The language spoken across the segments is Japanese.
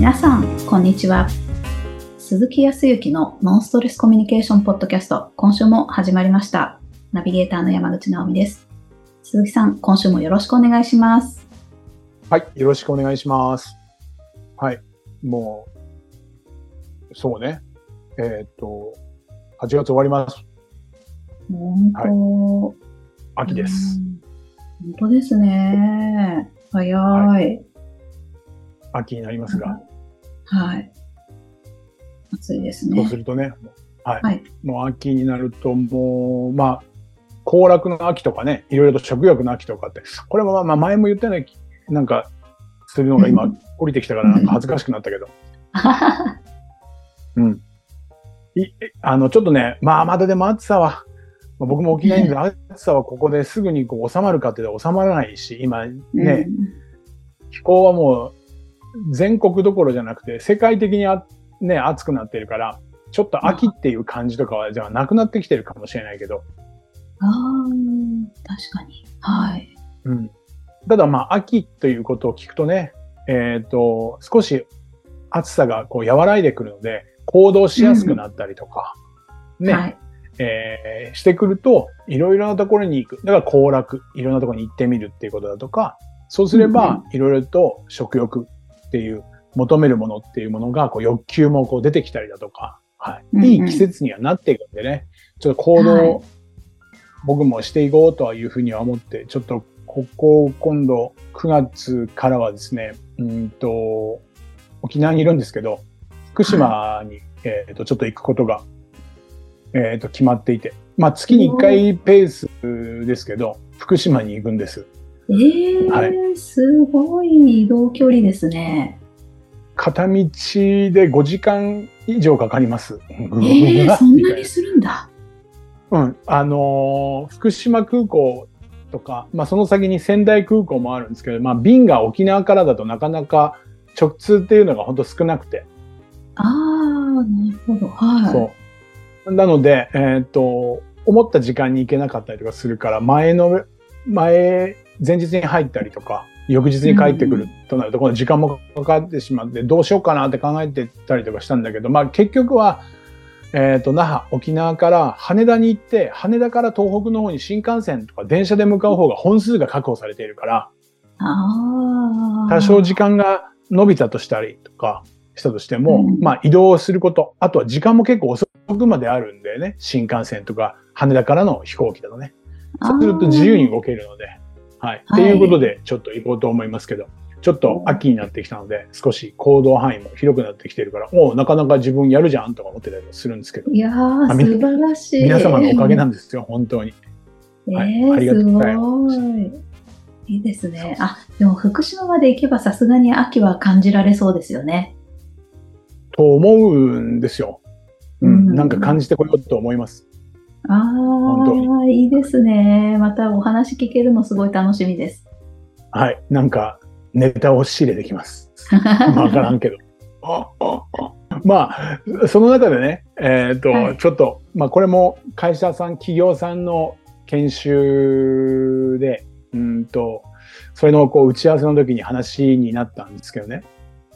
皆さん、こんにちは。鈴木康之のノンストレスコミュニケーションポッドキャスト、今週も始まりました。ナビゲーターの山口直美です。鈴木さん、今週もよろしくお願いします。はい、よろしくお願いします。はい、もう、そうね。えーっと、8月終わります。本当、秋です。うん。本当ですね。早い。は秋になりますが、はい。暑いですそうね。するとね、はい、はい。もう秋になると、もう、まあ、行楽の秋とかね、いろいろと食欲の秋とかって、これもまあまあ前も言ったような、なんか、するのが今うん降りてきたからなんか恥ずかしくなったけど、うん。いあの、ちょっとね、まあまだでも暑さは、まあ僕も沖縄にいるんで、暑さはここですぐにこう収まるかって収まらないし、今ね、うん気候はもう全国どころじゃなくて世界的にあ、ね、暑くなってるから、ちょっと秋っていう感じとかはじゃあなくなってきてるかもしれないけど、ああ、確かに。はい。うん。ただまあ秋ということを聞くとね、えっ、と、少し暑さがこう和らいでくるので、行動しやすくなったりとか、ね、はい。えーしてくると、いろいろなところに行く。だから行楽、いろんなところに行ってみるっていうことだとか、そうすれば、いろいろと食欲っていう、求めるものっていうものが、こう欲求もこう出てきたりだとか、はい。いい季節にはなっていくんでね、ちょっと行動をはい僕もしていこうとはいうふうには思って、ちょっとここ今度9月からはですね、うんと、沖縄にいるんですけど、福島に、えっと、ちょっと行くことが、えっと、決まっていて、まあ月に1回ペースですけど、福島に行くんです。ええはいすごい移動距離ですね。片道で5時間以上かかります。ええそんなにするんだ。うん。あのー福島空港とか、まあその先に仙台空港もあるんですけど、まあ便が沖縄からだとなかなか直通っていうのが本当少なくて。ああ、なるほど。はい。そう。なので、えっ、と、思った時間に行けなかったりとかするから、前の、前、前日に入ったりとか、翌日に帰ってくるとなると、この時間もかかってしまって、どうしようかなって考えてたりとかしたんだけど、まあ結局は、えっ、と、那覇、沖縄から羽田に行って、羽田から東北の方に新幹線とか電車で向かう方が本数が確保されているから。多少時間が伸びたとしたりとかしたとしても、うんまあ移動すること、あとは時間も結構遅くまであるんでね、新幹線とか羽田からの飛行機だとね。そうすると自由に動けるので、はい。はいいうことでちょっと行こうと思いますけど、ちょっと秋になってきたので、少し行動範囲も広くなってきてるから、おうなかなか自分やるじゃんとか思ってたりもするんですけど、いやー、素晴らしい。皆様のおかげなんですよ、本当に。えはいーありがすたいごい。いいですね。あ、でも福島まで行けばさすがに秋は感じられそうですよね。と思うんですよ。ううんん、なんか感じてこようと思います。あ本あ、いいですね。またお話聞けるのすごい楽しみです。はい。なんか、ネタを仕入れてきます。わからんけど。まあ、その中でね、えっ、と、はいちょっと、まあ、これも会社さん、企業さんの研修で、うんと、それのこう打ち合わせの時に話になったんですけどね。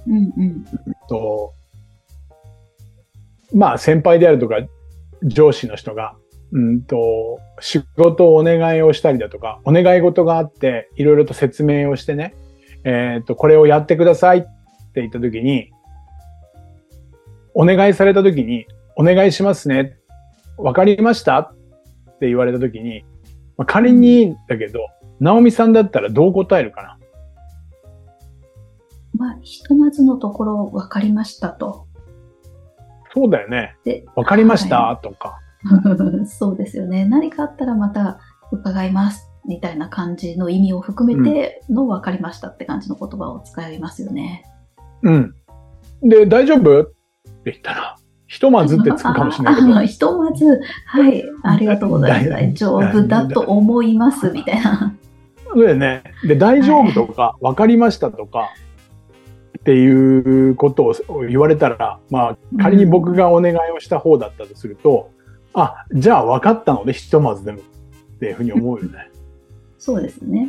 うんうん。と、まあ、先輩であるとか、上司の人が、うんと、仕事をお願いをしたりだとか、お願い事があって、いろいろと説明をしてね、えっ、と、これをやってくださいって言ったときに、お願いされたときに、お願いしますね。わかりました？って言われたときに、まあ、仮にだけど、直美さんだったらどう答えるかな？まあ、ひとまずのところ分かりましたと。そうだよね。で、わかりました、はとか。い そうですよね。何かあったらまた伺います。みたいな感じの意味を含めての分かりましたって感じの言葉を使いますよね。うん。で、大丈夫って言ったら、ひとまずってつくかもしれないけど ひとまず、はい、ありがとうございます。大 大丈夫だと思います、みたいな。そうだよね。で、大丈夫とか、わかりましたとか、っていうことを言われたら、まあ、仮に僕がお願いをした方だったとすると、あ、じゃあ分かったので、ひとまずでも、っていうふうに思うよね。そうですね。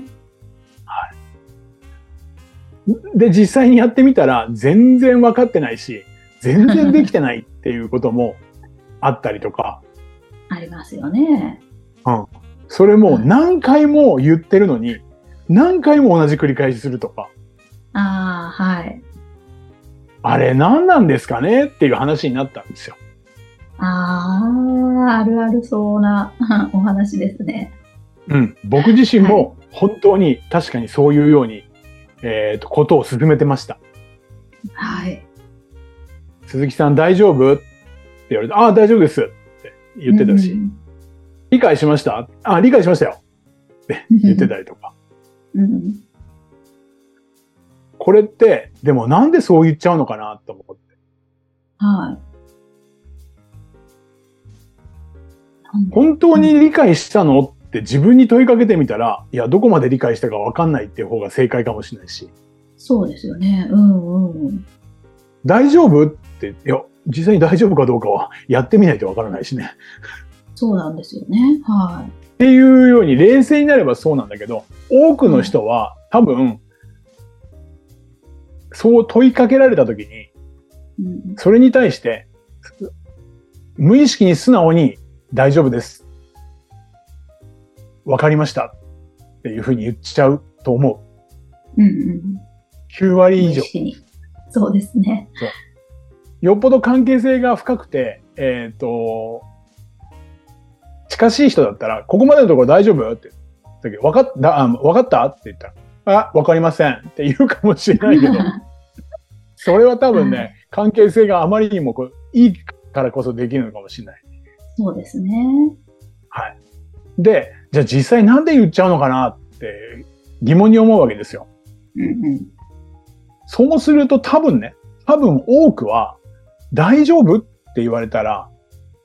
で、実際にやってみたら全然分かってないし、全然できてないっていうことも あったりとか、ありますよね。うん。それも何回も言ってるのに、何回も同じ繰り返しするとか、ああ、はい。あれ何なんですかねっていう話になったんですよ。ああ、あるあるそうな お話ですね。うん。僕自身はも本当に確かにそういうように、えっ、と、ことを進めてました。はい。鈴木さん大丈夫？って言われて、ああ、大丈夫ですって言ってたし、うん理解しました？あ理解しましたよって言ってたりとか。うん。これって、でもなんでそう言っちゃうのかなと思って。はい。本当に理解したの？って自分に問いかけてみたら、いや、どこまで理解したかわかんないっていう方が正解かもしれないし、そうですよね。うんうんうん。大丈夫？って、いや、実際に大丈夫かどうかはやってみないとわからないしね。そうなんですよね。はっていうように冷静になればそうなんだけど、多くの人は多分、そう問いかけられた時に、い。うん、それに対して、無意識に素直に大丈夫です。わかりました。っていうふうに言っちゃうと思う。うんうん。9割以上そうですね。よっぽど関係性が深くて、えっ、と、近しい人だったら、ここまでのところ大丈夫って言ったけど、わかった、あ、わかった？って言ったら、あ、わかりませんって言うかもしれないけど、それは多分ね、関係性があまりにもこういいからこそできるのかもしれない。そうですね。はい。で、じゃあ実際なんで言っちゃうのかなって疑問に思うわけですよ。うんうん。そうすると多分ね、多分多くは大丈夫って言われたら、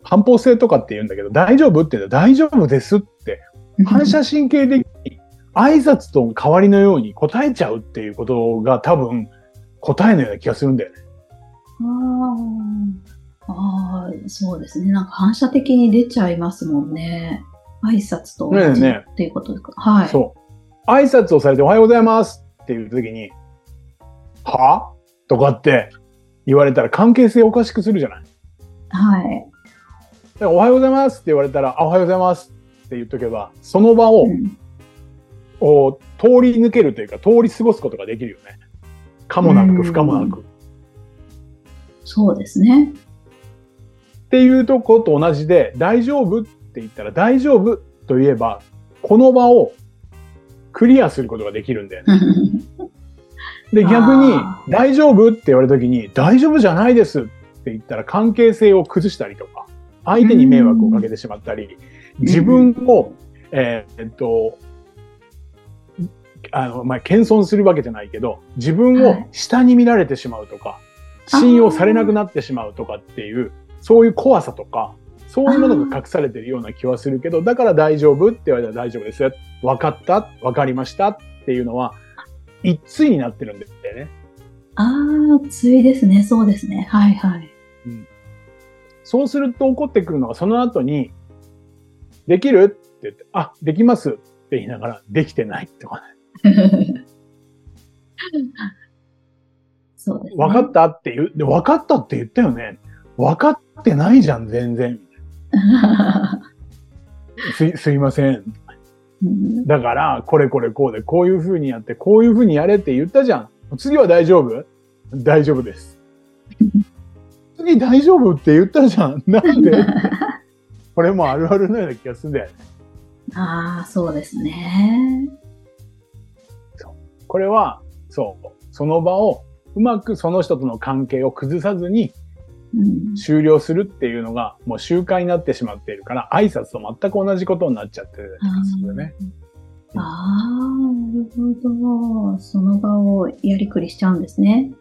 反方性とかって言うんだけど、大丈夫って言ったら大丈夫ですって反射神経的に挨拶と代わりのように答えちゃうっていうことが多分答えのような気がするんだよね。あーあー、そうですね。なんか反射的に出ちゃいますもんね。挨拶と同じっていうことですか？はい。そう。挨拶をされておはようございますっていう時に、は？とかって言われたら関係性おかしくするじゃない。はい。だからおはようございますって言われたら、あおはようございますって言っとけば、その場を、うんお通り抜けるというか、通り過ごすことができるよね。かもなうんく不可もなく。そうですね。っていうとこと同じで、大丈夫って言ったら、大丈夫と言えば、この場をクリアすることができるんだよね。で、逆に大丈夫って言われた時に、大丈夫じゃないですって言ったら関係性を崩したりとか、相手に迷惑をかけてしまったり、自分を、えーえっと、あの、まあ、謙遜するわけじゃないけど、自分を下に見られてしまうとか、信用されなくなってしまうとかっていう、そういう怖さとか、そういうものが隠されてるような気はするけど、だから大丈夫って言われたら大丈夫です。分かった分かりましたっていうのは、一対になってるんだよね。ああ、ついですね。そうですね。はいはい。そうすると起こってくるのが、その後に、できるって言って、あ、できますって言いながら、できてないとかね。そうですね。分かったって言う、で分かったって言ったよね。分かってないじゃん、全然。すい、すいません。うんだから、これこれこうで、こういう風にやって、こういう風にやれって言ったじゃん。次は大丈夫？大丈夫です。次大丈夫って言ったじゃん。なんで？これもあるあるのような気がするんだよね。ああ、そうですね。これは、そう、その場をうまくその人との関係を崩さずにうん、終了するっていうのがもう習慣になってしまっているから、挨拶と全く同じことになっちゃってる気がするよね。ああ、なるほど。その場をやりくりしちゃうんですね。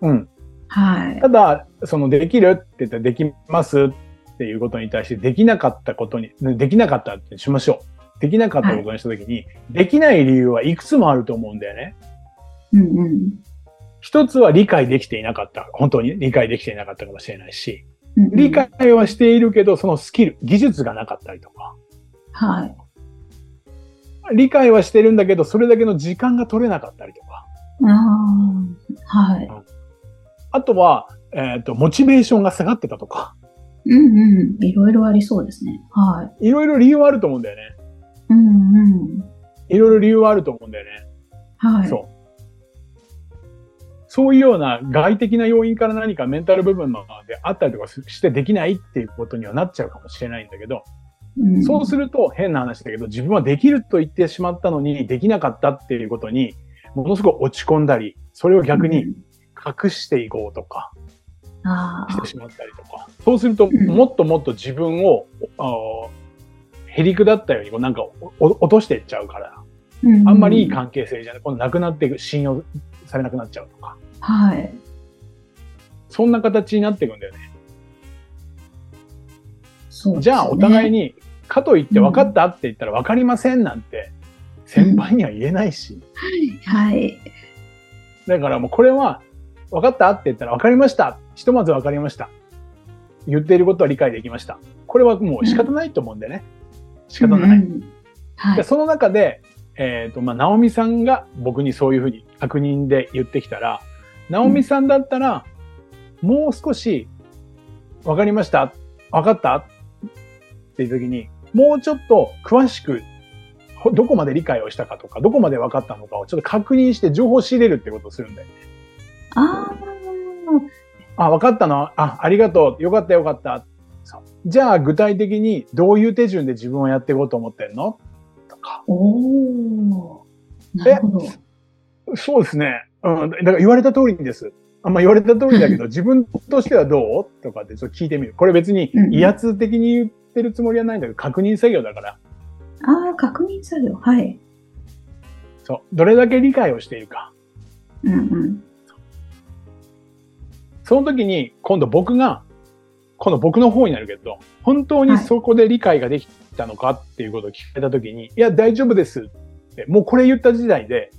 うん。はいた。だ、そのできるって言ったらできますっていうことに対してできなかったことに、できなかったってしましょう。できなかったことにしたときに、できない理由はいくつもあると思うんだよね。うんうん一つは理解できていなかった。本当に理解できていなかったかもしれないし。理解はしているけど、そのスキル、技術がなかったりとか、はい。理解はしてるんだけど、それだけの時間が取れなかったりとか、ああ、はい。あとは、えっ、と、モチベーションが下がってたとか、うんうん。いろいろありそうですね。はいろいろ理由はあると思うんだよね。い。うんうん。いろいろ理由はあると思うんだよね。はい。そう。そういうような外的な要因から何かメンタル部分のであったりとかしてできないっていうことにはなっちゃうかもしれないんだけど、うん、そうすると変な話だけど、自分はできると言ってしまったのにできなかったっていうことに、ものすごく落ち込んだり、それを逆に隠していこうとかしてしまったりとか。そうすると、ん。もっともっと自分を、へりくだったようにこうなんか落としていっちゃうから、あんまりいい関係性じゃない。今度なくなっていく、信用されなくなっちゃうとか。はい。そんな形になっていくんだよね。ねじゃあお互い。に、かといって分かったって言ったら分かりませんなんて、先輩には言えないし。はい。だからもうこれは、分かったって言ったら分かりました。ひとまず分かりました。言っていることは理解できました。これはもう仕方ないと思うんでね。仕方ない。うんはい。でその中で、えっ、と、まあ、ナオミさんが僕にそういうふうに確認で言ってきたら、ナオミさんだったら、もう少し、わかりましたわかった？っていう時に、もうちょっと詳しく、ほどこまで理解をしたかとか、どこまで分かったのかをちょっと確認して情報を仕入れるってことをするんだよね。ああ、あ、分かったのあ、ありがとう。よかったよかった。じゃあ具体的にどういう手順で自分をやっていこうと思ってんの？とか。おお。なるほど。そうですね。うん。だから言われた通りです。あんま言われた通りだけど、自分としてはどうとかってちょっと聞いてみる。これ別にうん威圧的に言ってるつもりはないんだけど、確認作業だから。ああ、確認作業。はい。そう。どれだけ理解をしているか。うんうん。その時に、今度僕が、今度僕の方になるけど、本当にそこで理解ができたのかっていうことを聞かれた時に、い、や、大丈夫ですって、もうこれ言った時代で、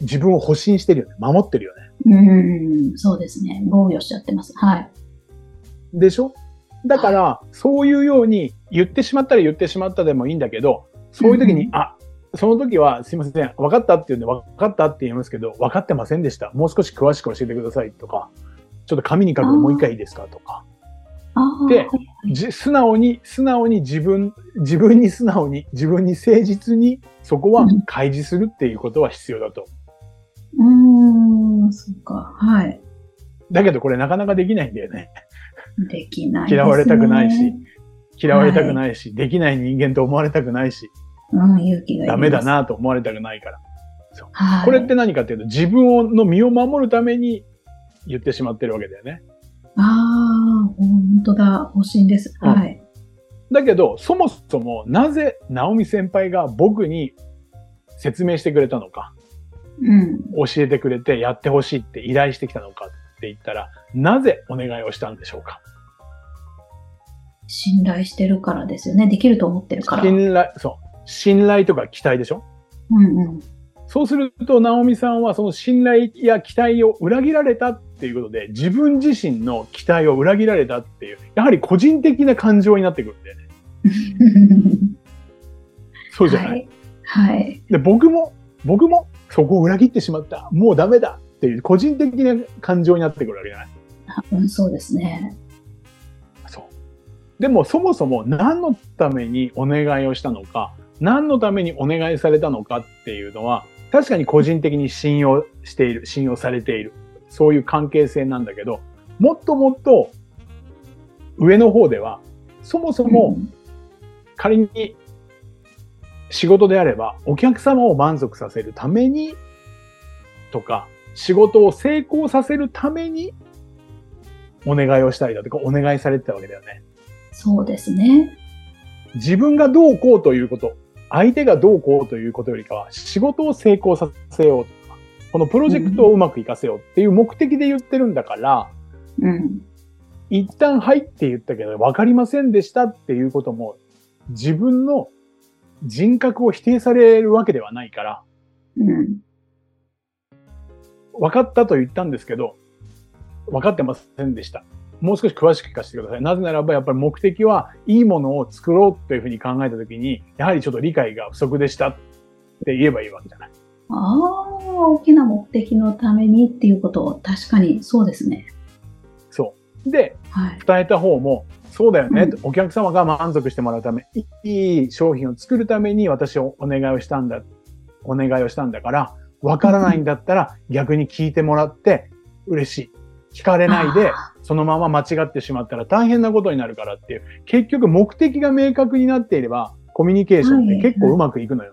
自分を保身してるよね。守ってるよね。うん、そうですね。防御しちゃってます。はい。でしょ？だから、そういうように言ってしまったら言ってしまったでもいいんだけど、そういう時に、うんあ、その時はすいません、分かったって言うんで分かったって言いますけど、分かってませんでした。もう少し詳しく教えてくださいとか、ちょっと紙に書くのもう一回いいですかとか。で素直に、素直に自分、自分に素直に、自分に誠実に、そこは開示するっていうことは必要だと。うーん、そっか。はい。だけどこれなかなかできないんだよね。できないね。嫌われたくないし。嫌われたくないし、できない人間と思われたくないし、うん、勇気がダメだ。なと思われたくないから。はい。これって何かっていうと、自分の身を守るために言ってしまってるわけだよね。ああ、本当だ。方針です。うんはい。だけど、そもそもなぜ直美先輩が僕に説明してくれたのか、うん。教えてくれてやってほしいって依頼してきたのかって言ったら、なぜお願いをしたんでしょうか？信頼してるからですよね。できると思ってるから。うん信頼、そう。信頼とか期待でしょ？うん。そうすると、直美さんはその信頼や期待を裏切られたっていうことで、自分自身の期待を裏切られたっていう、やはり個人的な感情になってくるんだよね。そうじゃない、はい。はい。で、僕も、僕もそこを裏切ってしまった。もうダメだっていう個人的な感情になってくるわけじゃない？うん、そうですね。そう。でもそもそも何のためにお願いをしたのか、何のためにお願いされたのかっていうのは、確かに個人的に信用している、信用されている。そういう関係性なんだけど、もっともっと上の方では、そもそも仮に仕事であれば、お客様を満足させるためにとか、仕事を成功させるためにお願いをしたりだとか、お願いされてたわけだよね。そうですね。自分がどうこうということ、相手がどうこうということよりかは、仕事を成功させようとか、このプロジェクトをうまくいかせようっていう目的で言ってるんだから、うん。一旦はいって言ったけど分かりませんでしたっていうことも、自分の人格を否定されるわけではないから、うん。分かったと言ったんですけど、分かってませんでした。もう少し詳しく聞かせてください。なぜならば、やっぱり目的はいいものを作ろうというふうに考えたときに、やはりちょっと理解が不足でしたって言えばいいわけじゃない。ああ、大きな目的のためにっていうことを確かにそうですね。そう。で、はい。伝えた方も、そうだよね、うんお客様が満足してもらうため、いい商品を作るために私をお願いをしたんだ、お願いをしたんだから、わからないんだったら逆に聞いてもらって嬉しい。聞かれないで、あそのまま間違ってしまったら大変なことになるからっていう、結局目的が明確になっていれば、コミュニケーションって結構うまくいくのよ。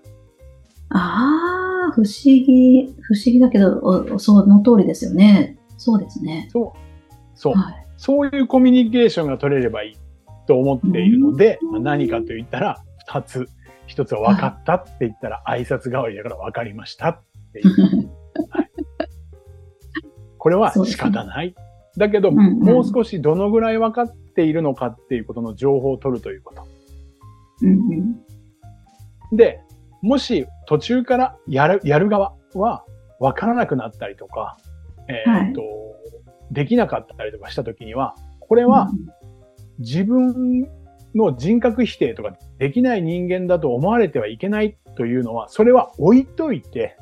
あー、不思議、不思議だけど、おその通りですよね。そうですね。そう。そう。はい。そういうコミュニケーションが取れればいいと思っているので、何かと言ったら、二つ。一つは分かったって言ったら挨拶代わりだから分かりましたっていう。これは仕方ない。だけど、んうんもう少しどのぐらい分かっているのかっていうことの情報を取るということ。うんうんで、もし途中からやる、やる側は分からなくなったりとか、えーっと、できなかったりとかしたときには、これは自分の人格否定とかできない人間だと思われてはいけないというのは、それは置いといて、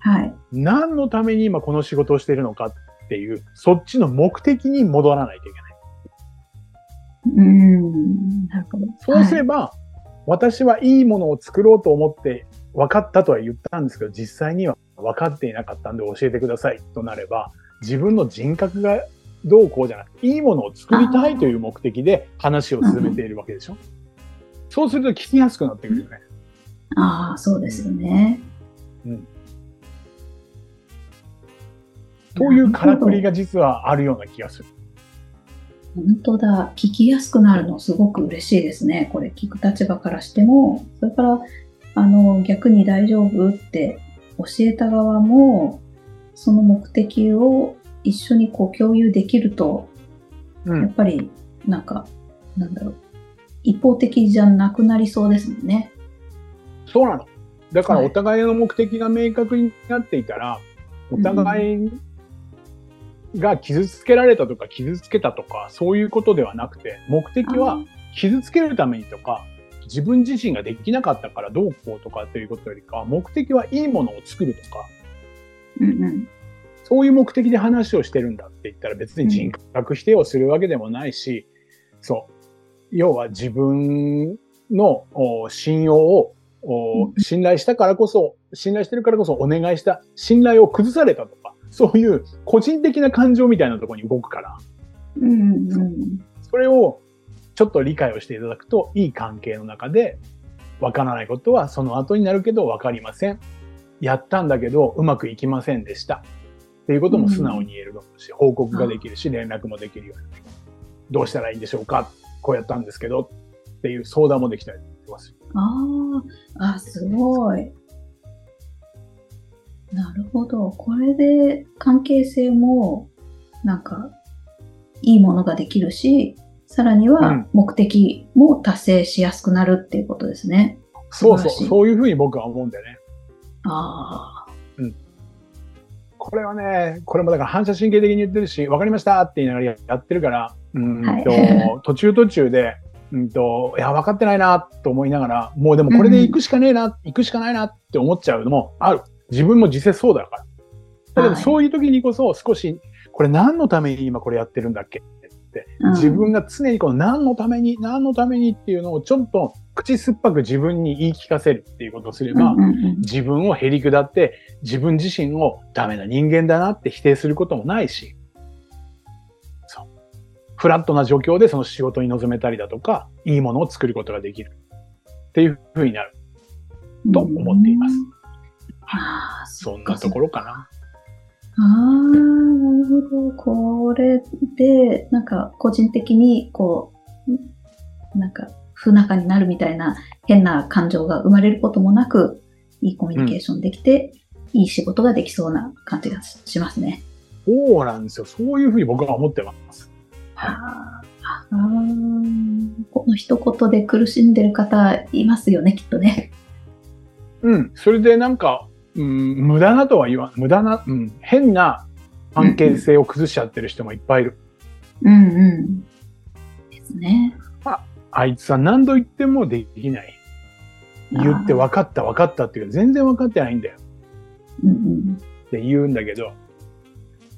はい。何のために今この仕事をしているのかっていう、そっちの目的に戻らないといけない。うん。なるほど。そうすれば、私はいいものを作ろうと思って分かったとは言ったんですけど、実際には分かっていなかったんで教えてくださいとなれば、自分の人格がどうこうじゃなくて、いいものを作りたいという目的で話を進めているわけでしょ。そうすると聞きやすくなってくるよね。ああ、そうですよね。うん。というからくりが。が実はあるような気がする。本当だ。聞きやすくなるのすごく嬉しいですね。これ聞く立場からしても、それから、あの、逆に大丈夫って教えた側も、その目的を一緒にこう共有できると、うん。やっぱり、なんか、なんだろう。一方的じゃなくなりそうですもんね。そうなの。だからはいお互いの目的が明確になっていたら、お互いが傷つけられたとか傷つけたとか、そういうことではなくて、目的は傷つけるためにとか、自分自身ができなかったからどうこうとかっていうことよりかは、目的はいいものを作るとか、うんうん。そういう目的で話をしてるんだって言ったら別に人格否定をするわけでもないし、そう。要は自分のお信用を信頼したからこそ、信頼してるからこそお願いした信頼を崩されたとか、そういう個人的な感情みたいなところに動くから、うんうんうん。それをちょっと理解をしていただくと、いい関係の中で、わからないことはその後になるけどわかりません。やったんだけどうまくいきませんでした。っていうことも素直に言えるし、報告ができるし、連絡もできるようになる。どうしたらいいんでしょうか？こうやったんですけどっていう相談もできたりします。ああ、あ、すごい。なるほど。これで関係性も、なんか、いいものができるし、さらにはうん目的も達成しやすくなるっていうことですね。そうそう、素晴らしいそういうふうに僕は思うんだよね。ああ。これはね、これもだから反射神経的に言ってるし、わかりましたって言いながらやってるから、うんと、は 途中途中で、うんと、いや、分かってないなと思いながら、もうでもこれで行くしかねえな、行くしかないなって思っちゃうのもある。自分も実際そうだから。だけどはいそういう時にこそ少し、これ何のために今これやってるんだっけ？って、うん自分が常にこの何のために、何のためにっていうのをちょっと口酸っぱく自分に言い聞かせるっていうことをすれば、自分をへり下って、自分自身をダメな人間だなって否定することもないし、そう。フラットな状況でその仕事に臨めたりだとか、いいものを作ることができる。っていう風になると思っています。ああ、そんなところかな。ああ、なるほど。これで、なんか、個人的に、こう、なんか、不仲になるみたいな変な感情が生まれることもなく、いいコミュニケーションできて、いい仕事ができそうな感じがしますね。そうなんですよ。そういうふうに僕は思ってます。あああーこの一言で苦しんでる方いますよね、きっとね。うん。それでなんか、うん、無駄なとは言わん、無駄な、うん、変な関係性を崩しちゃってる人もいっぱいいる。うんうん。ですね。あいつは何度言ってもできない。言って分かった分かったっていうか全然分かってないんだよ。うんうん。って言うんだけど、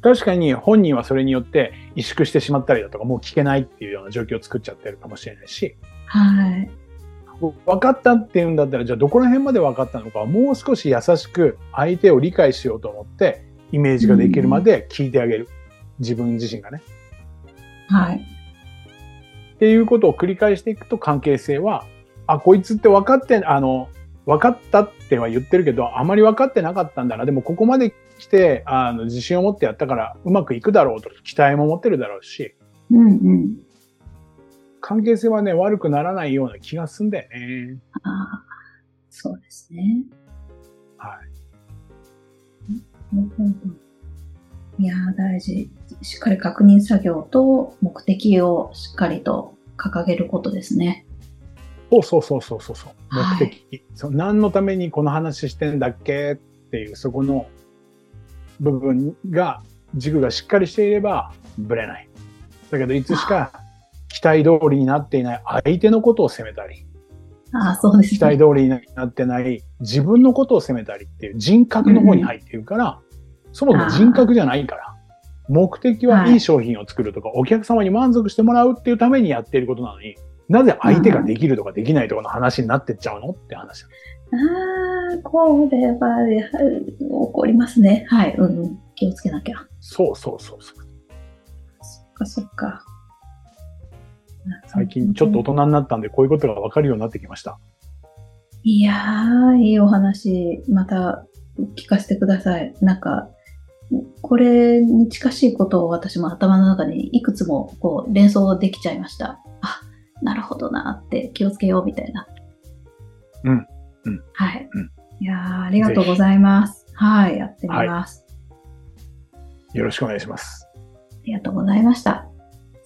確かに本人はそれによって萎縮してしまったりだとか、もう聞けないっていうような状況を作っちゃってるかもしれないし、はい。分かったって言うんだったら、じゃあどこら辺まで分かったのか、もう少し優しく相手を理解しようと思って、イメージができるまで聞いてあげる。自分自身がね。はい。っていうことを繰り返していくと関係性は、あ、こいつって分かって、あの、分かったっては言ってるけど、あまり分かってなかったんだな。でもここまで来て、あの、自信を持ってやったからうまくいくだろうと期待も持ってるだろうし、うんうん。関係性はね、悪くならないような気がすんだよね。ああ、そうですね。はい。いやー、大事。しっかり確認作業と目的をしっかりと掲げることですね。そうそうそうそうそうそう。はい目的、そう。何のためにこの話してんだっけっていう、そこの部分が、軸がしっかりしていれば、ぶれない。だけど、いつしか期待通りになっていない相手のことを責めたり、ああ、そうです期待ね。通りになってない自分のことを責めたりっていう人格の方に入っているから、そもそも人格じゃないから、目的はいい商品を作るとか、お客様に満足してもらうっていうためにやっていることなのに、なぜ相手ができるとかできないとかの話になってっちゃうのって話。ああ、これは、やはり起こりますね。はい。うんうん。気をつけなきゃ。そうそうそうそう。そっかそっか。最近ちょっと大人になったんで、こういうことが分かるようになってきました。いやー、いいお話、また聞かせてください。なんか、これに近しいことを私も頭の中にいくつもこう連想できちゃいました。あ、なるほどなって気をつけようみたいな。うんうんはい。うんいやー、ありがとうございます。はい、やってみます。よろしくお願いします。ありがとうございました。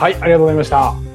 はい、ありがとうございました。